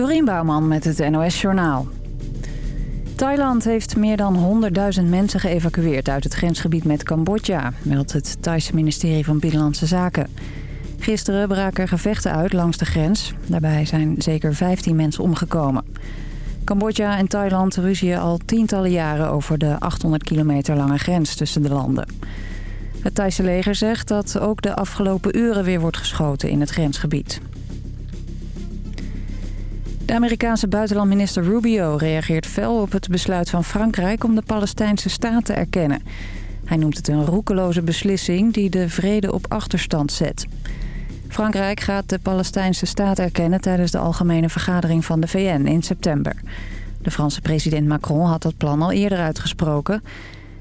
Dorien Bouwman met het NOS Journaal. Thailand heeft meer dan 100.000 mensen geëvacueerd uit het grensgebied met Cambodja, meldt het Thaise ministerie van Binnenlandse Zaken. Gisteren braken er gevechten uit langs de grens. Daarbij zijn zeker 15 mensen omgekomen. Cambodja en Thailand ruzien al tientallen jaren over de 800 kilometer lange grens tussen de landen. Het Thaise leger zegt dat ook de afgelopen uren weer wordt geschoten in het grensgebied. De Amerikaanse buitenlandminister Rubio reageert fel op het besluit van Frankrijk om de Palestijnse staat te erkennen. Hij noemt het een roekeloze beslissing die de vrede op achterstand zet. Frankrijk gaat de Palestijnse staat erkennen tijdens de algemene vergadering van de VN in september. De Franse president Macron had dat plan al eerder uitgesproken.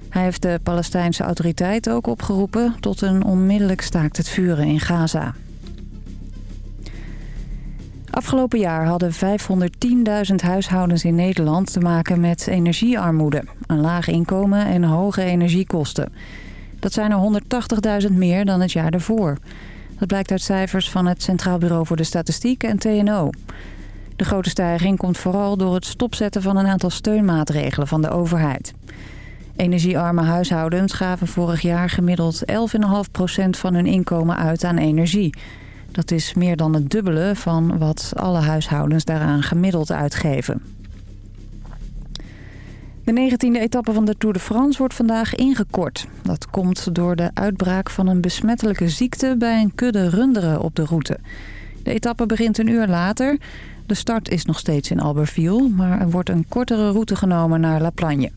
Hij heeft de Palestijnse autoriteit ook opgeroepen tot een onmiddellijk staakt het vuren in Gaza. Afgelopen jaar hadden 510.000 huishoudens in Nederland te maken met energiearmoede. Een laag inkomen en hoge energiekosten. Dat zijn er 180.000 meer dan het jaar daarvoor. Dat blijkt uit cijfers van het Centraal Bureau voor de Statistiek en TNO. De grote stijging komt vooral door het stopzetten van een aantal steunmaatregelen van de overheid. Energiearme huishoudens gaven vorig jaar gemiddeld 11,5% van hun inkomen uit aan energie. Dat is meer dan het dubbele van wat alle huishoudens daaraan gemiddeld uitgeven. De 19e etappe van de Tour de France wordt vandaag ingekort. Dat komt door de uitbraak van een besmettelijke ziekte bij een kudde runderen op de route. De etappe begint een uur later. De start is nog steeds in Albertville, maar er wordt een kortere route genomen naar La Plagne.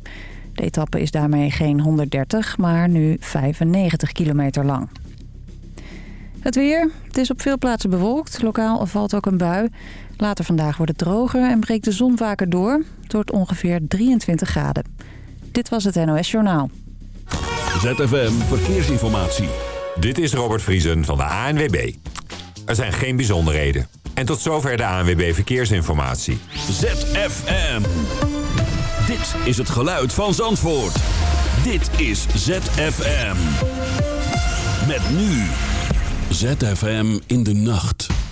De etappe is daarmee geen 130, maar nu 95 kilometer lang. Het weer. Het is op veel plaatsen bewolkt. Lokaal valt ook een bui. Later vandaag wordt het droger en breekt de zon vaker door. Het wordt ongeveer 23 graden. Dit was het NOS Journaal. ZFM Verkeersinformatie. Dit is Robert Vriesen van de ANWB. Er zijn geen bijzonderheden. En tot zover de ANWB Verkeersinformatie. ZFM. Dit is het geluid van Zandvoort. Dit is ZFM. Met nu... ZFM in de nacht.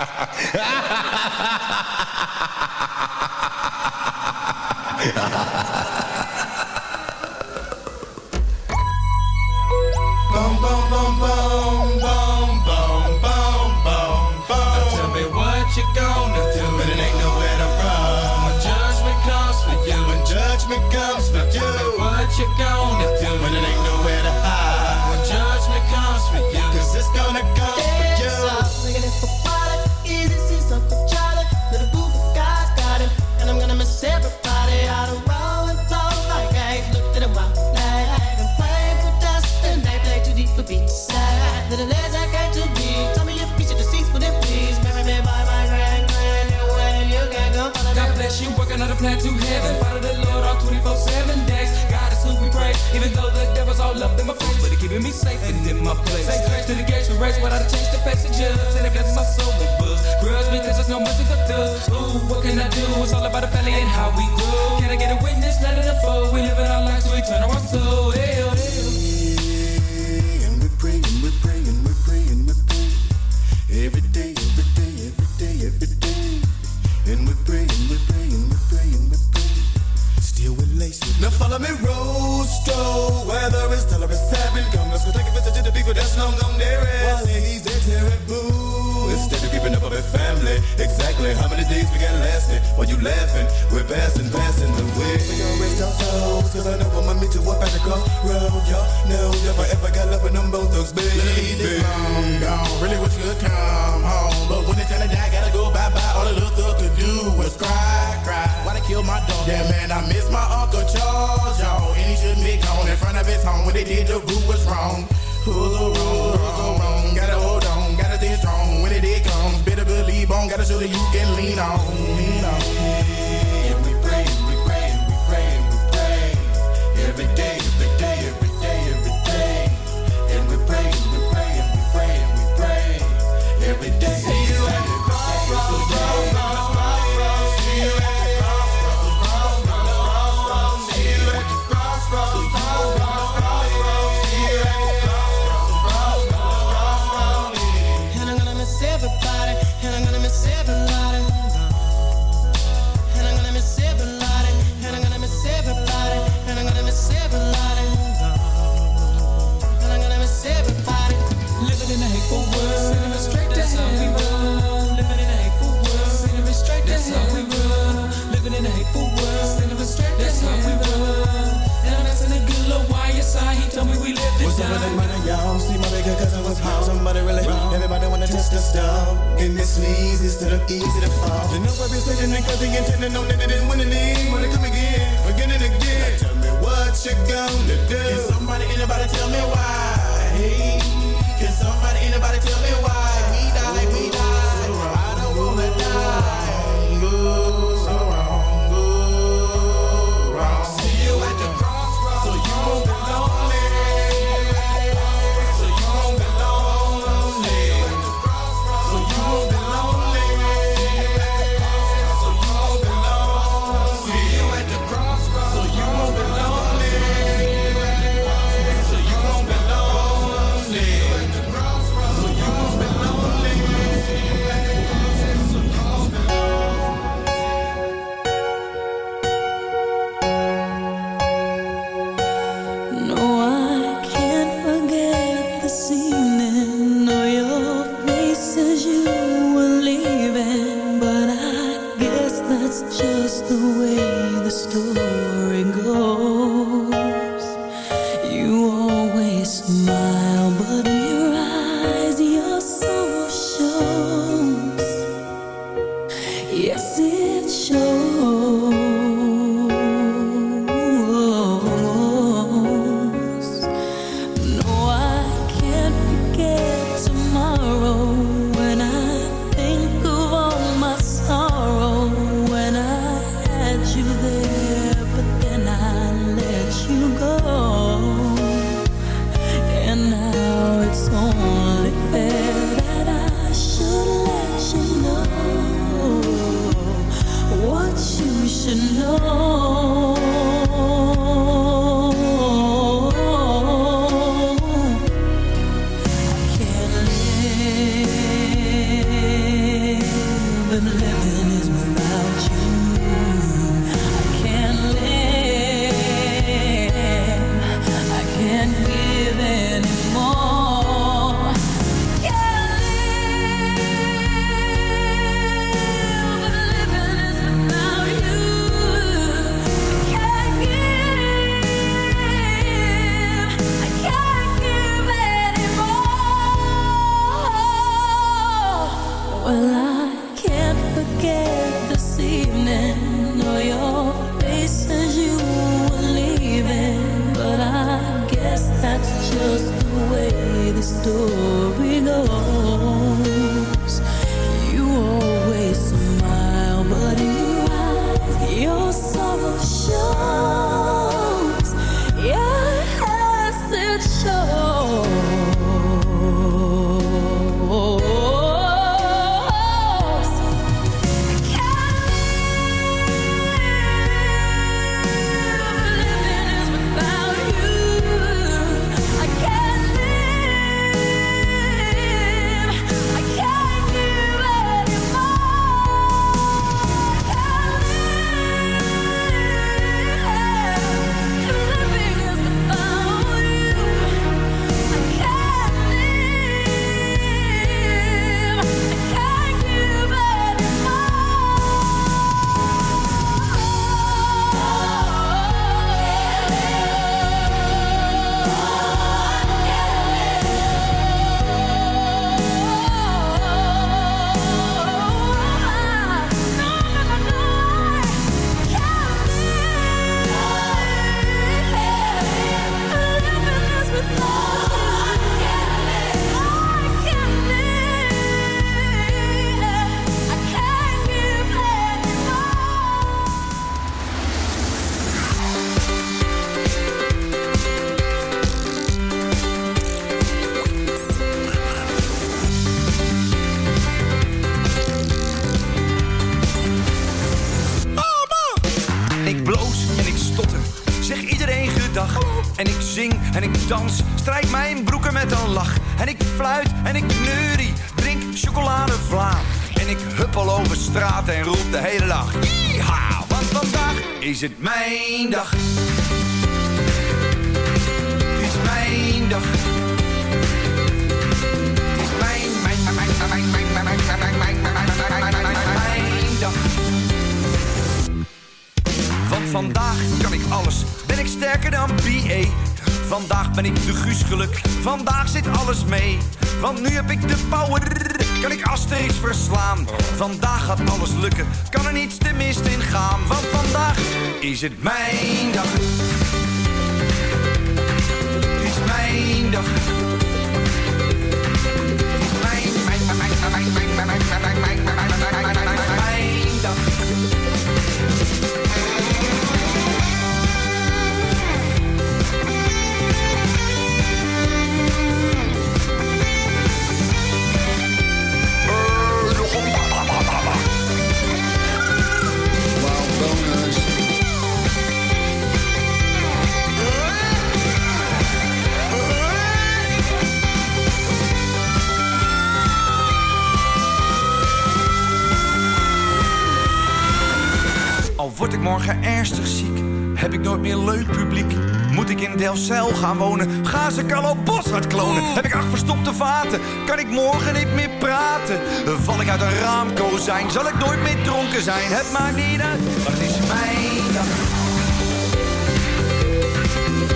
ha ha ha follow God bless working on a plan to heaven. Follow the Lord all 24 7 days. God is who we praise, even though the devil's all up in my face. But he keeping me safe and in my place. Say grace to the gates we race without a change to face the judge. And it blesses my soul with books. Grudge because there's no mercy for thugs. Ooh, what can I do? It's all about the family and how we grow. Can I get a witness? Let it unfold. We living our lives to eternal our soul. Hey, oh, hey, oh. Follow me, Rosto. Whether it's tell or seven, come let's go take a visit to the people that's long gone there. With family, exactly how many days we got lasting? While you laughing, we're passing, passing the way. We gon' rest our souls, cause I know I'ma meet you up at the crossroad. Y'all know if I ever got love with them both thugs, baby. This long gone, really wish you could come home. But when it's time to die, gotta go bye-bye. All the little thug could do was cry, cry. Why they kill my dog? Yeah, man, I miss my Uncle Charles, y'all. And he shouldn't be gone in front of his home. When they did, the group was wrong. Who's wrong, who's wrong? Gotta hold on. Gotta show that you can lean on, lean on. And we pray, we pray, we pray, we pray. Every day, every day, every day, every day. And we pray, we pray, we pray, we pray. Every day. Cousin was home. Somebody really, everybody wanna test the stuff. And this sneeze instead of easy to fall. Know what we're saying, and cause he intended on that it didn't win any. Wanna come again, again and again. Now tell me what you gonna do. Can somebody, anybody tell me why? Can somebody, anybody tell me why? obligé de... should ik in Delfzijl gaan wonen, gaan ze Carlo Boshart klonen. Heb ik acht verstopte vaten, kan ik morgen niet meer praten. Val ik uit een raamkozijn, zal ik nooit meer dronken zijn. Het maakt niet uit, maar het is mijn dag.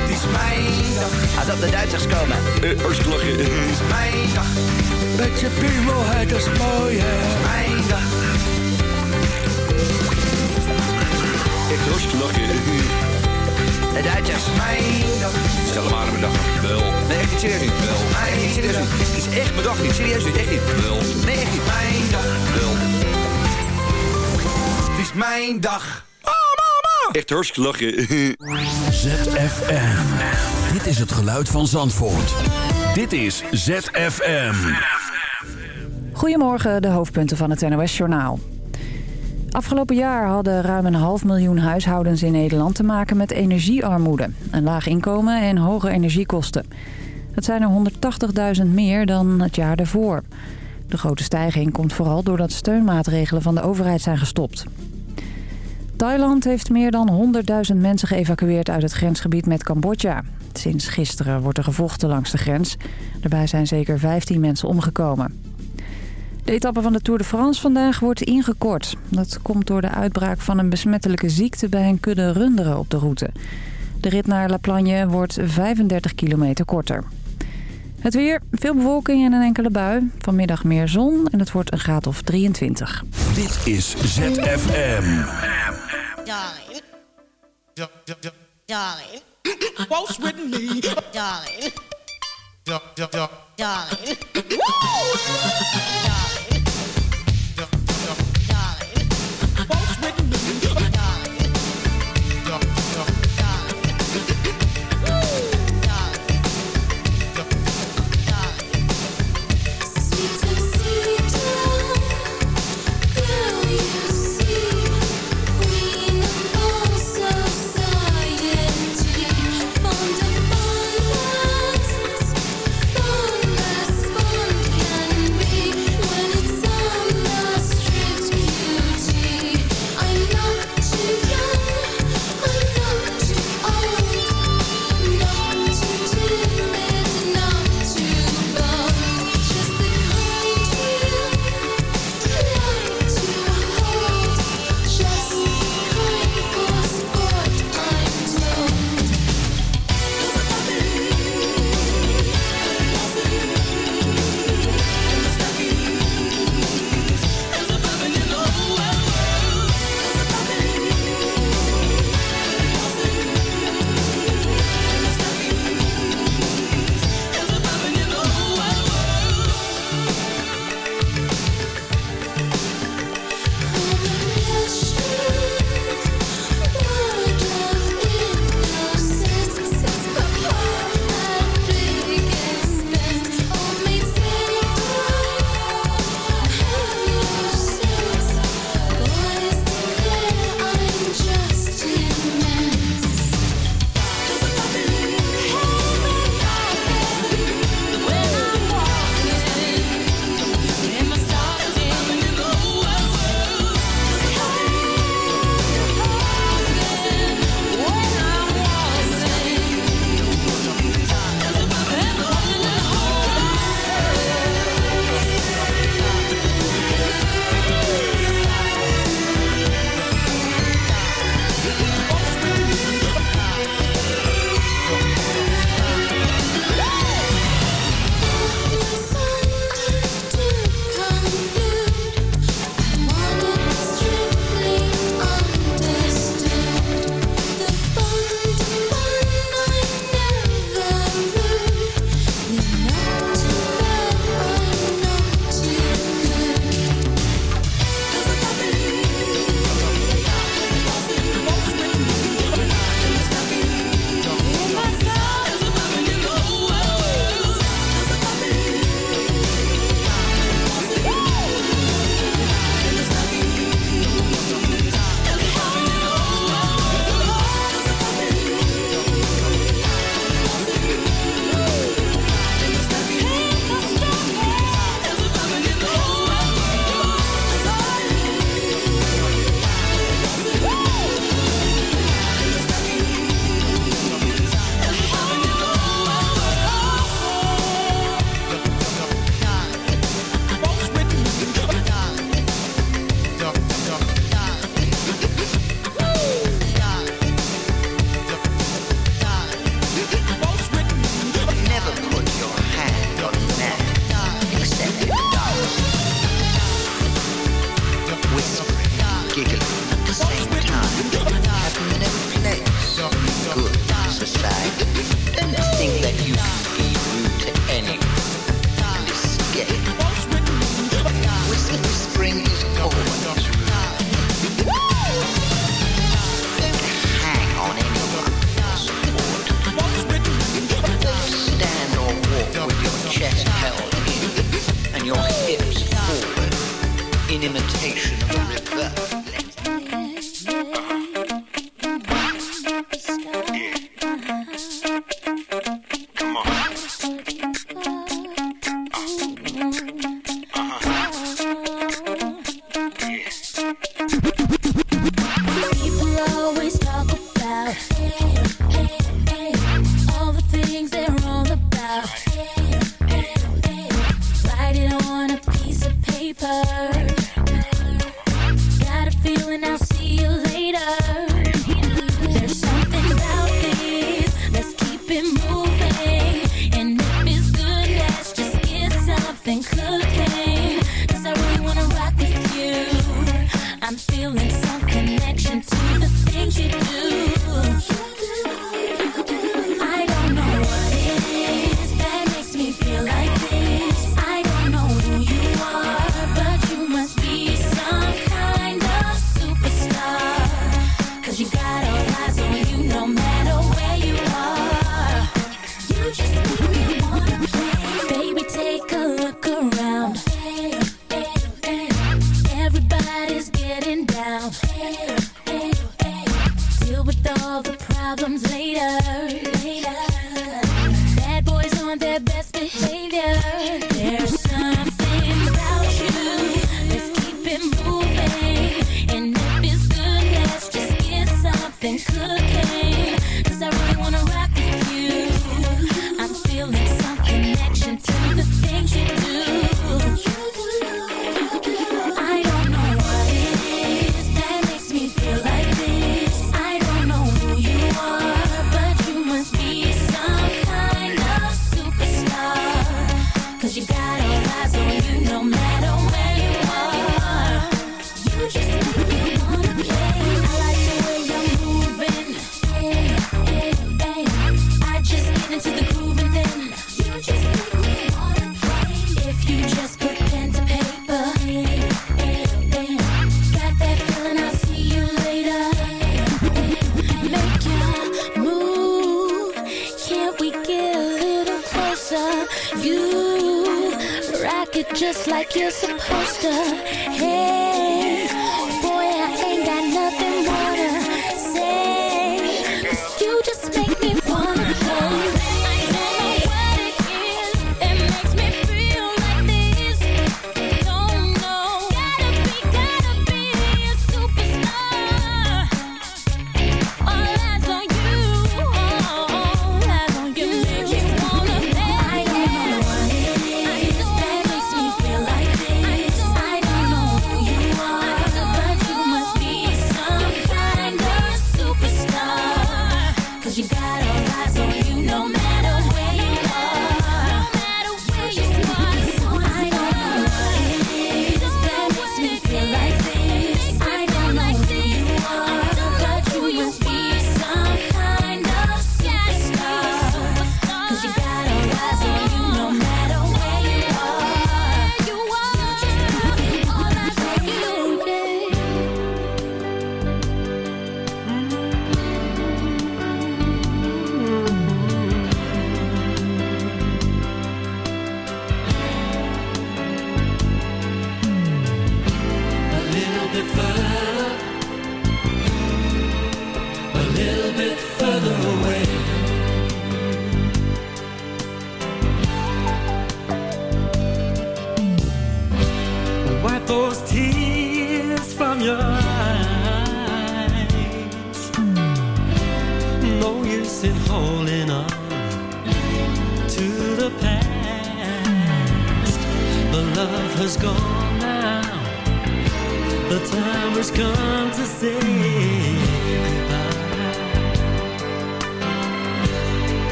Het is mijn dag. Als op de Duitsers komen. Uh, Oostlachen. Het is mijn dag. Met je piemelheid, dat is mooi hè. Het is mijn dag. Echt hartstikke lachen. De Duitsers. Mijn dag. Stel hem aan mijn dag. Wel. Nee, echt niet serieus niet. Wel. Nee, echt niet serieus niet. Het is echt mijn dag niet. Serieus niet. Echt niet. Wel. Nee, echt niet. Mijn dag. Wel. Het is mijn dag. Oh, mama. Echt hartstikke lachen. ZFM. Dit is het geluid van Zandvoort. Dit is ZFM. Goedemorgen, de hoofdpunten van het NOS-journaal. Afgelopen jaar hadden ruim een half miljoen huishoudens in Nederland te maken met energiearmoede. Een laag inkomen en hoge energiekosten. Dat zijn er 180.000 meer dan het jaar daarvoor. De grote stijging komt vooral doordat steunmaatregelen van de overheid zijn gestopt. Thailand heeft meer dan 100.000 mensen geëvacueerd uit het grensgebied met Cambodja. Sinds gisteren wordt er gevochten langs de grens. Daarbij zijn zeker 15 mensen omgekomen. De etappe van de Tour de France vandaag wordt ingekort. Dat komt door de uitbraak van een besmettelijke ziekte bij een kudde runderen op de route. De rit naar La Plagne wordt 35 kilometer korter. Het weer, veel bewolking en een enkele bui. Vanmiddag meer zon en het wordt een graad of 23. Dit is ZFM. Darling. Darling. Waltz with me. Darling. Darling.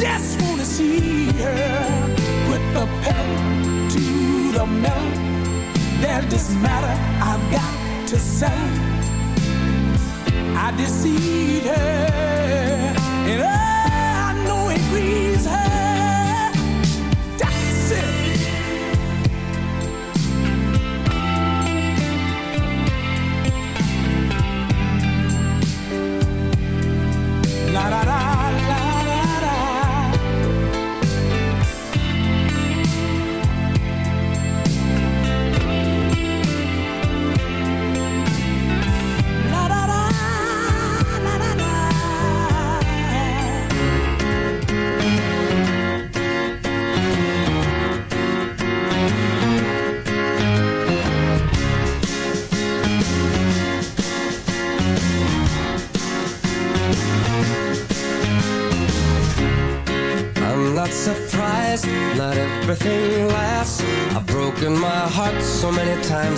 just wanna see her. Put the pedal to the metal. There's this matter I've got to settle. I deceived her, and I know it grieves her.